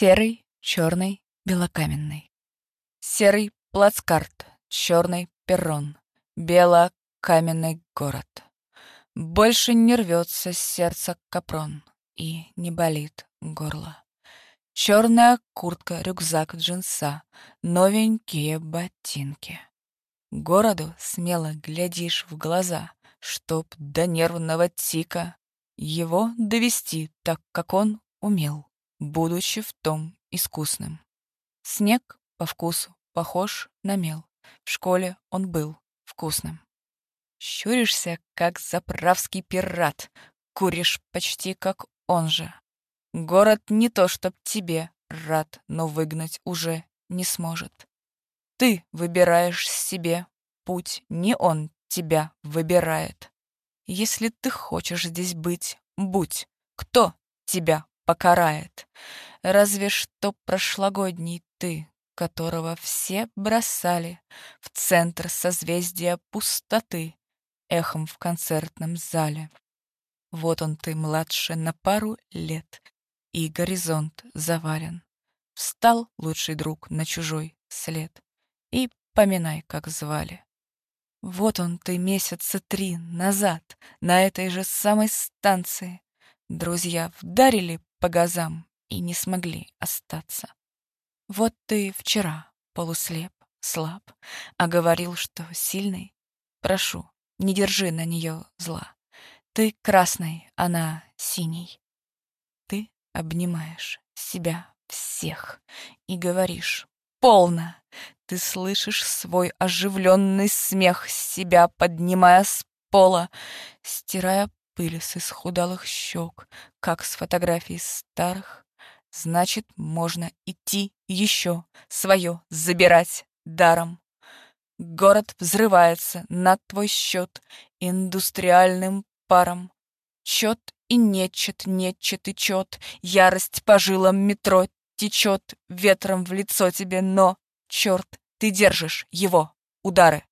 Серый, черный, белокаменный. Серый плацкарт, черный перрон, белокаменный город. Больше не рвется сердце капрон и не болит горло. Черная куртка, рюкзак, джинса, новенькие ботинки. Городу смело глядишь в глаза, чтоб до нервного тика его довести так, как он умел, будучи в том искусным. Снег по вкусу похож на мел. В школе он был вкусным. Щуришься, как заправский пират, куришь почти как он же. Город не то, чтоб тебе рад, но выгнать уже не сможет. Ты выбираешь себе путь, не он тебя выбирает. Если ты хочешь здесь быть, будь. Кто тебя покарает? Разве что прошлогодний ты, которого все бросали в центр созвездия пустоты, эхом в концертном зале. Вот он ты, младше, на пару лет, и горизонт завален. Встал лучший друг на чужой след, и поминай, как звали. Вот он ты месяца три назад на этой же самой станции. Друзья вдарили по газам и не смогли остаться. Вот ты вчера полуслеп, слаб, а говорил, что сильный. Прошу, не держи на нее зла. Ты красный, она синий. Ты обнимаешь себя всех и говоришь «Полно!» Ты слышишь свой оживленный смех, себя поднимая с пола, стирая пыль с исхудалых щек, как с фотографий старых. Значит, можно идти еще, свое забирать даром. Город взрывается на твой счет индустриальным паром. Чет и нечет, нечет и чет, ярость по жилам метро течет ветром в лицо тебе, но, черт, ты держишь его удары.